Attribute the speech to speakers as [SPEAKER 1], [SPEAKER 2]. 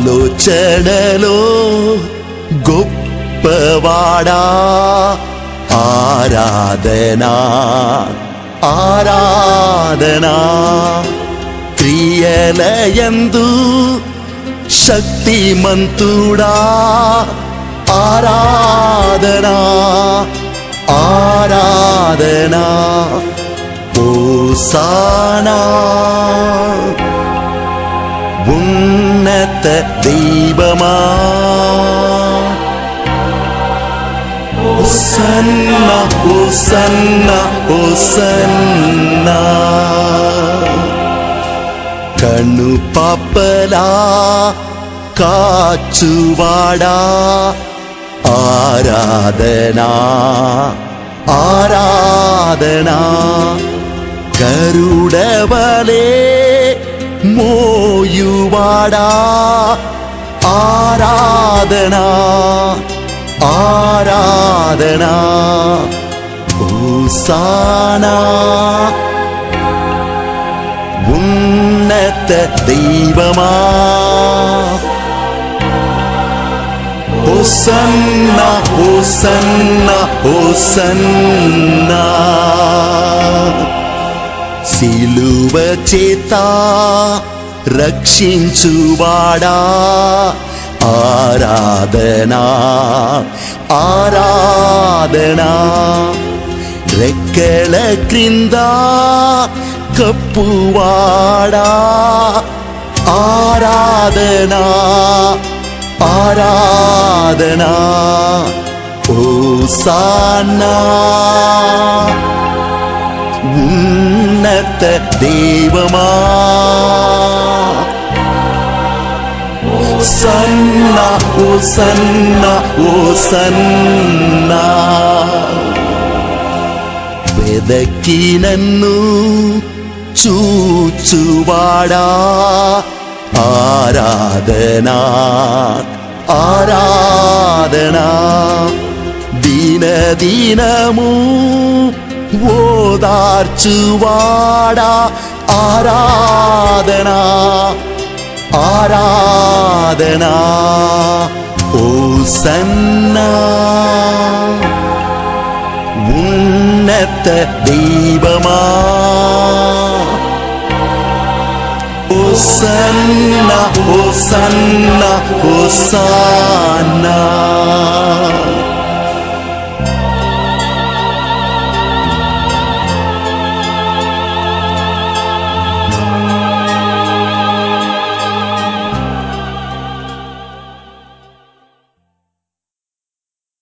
[SPEAKER 1] ఆలోచనలో గొప్పవాడా ఆరాధనా ఆరాధనా క్రియలయందు శక్తిమంతుడా ఆరాధనా ఆరాధనా ఓసానా உன்னத தெய்வமா ஒசன்னா ஒசன்னா ஒசன்னா கண்ணு பாப்பலா காச்சுவாடா ஆராதனா ஆராதனா. கருடவலே மோயுவாடா ஆராதனா ஆராதனா. ஓசானா ഉന്നത ദൈവമാ. ഹുസന്ന ഹുസന്ന ഹുസന്ന. సిలువ చేత రక్షించువాడా ఆరాధనా ఆరాధనా రెక్కల క్రింద కప్పువాడా ఆరాధనా ఆరాధనా ఓసానా உன்னத தெய்வமா சன்னா ஓ சன்னா ஓ சன்னா വെതക്കിനന്നു. ചൂച്ചുവാടാ ആരാധന. ആരാധന. ദീന ദിനദിനമൂ ഓതാർച്ചുവാട ആരാധന. ആരാധന. ഓ സന്നാ. न तीवमा उसन्न उसन्न उसा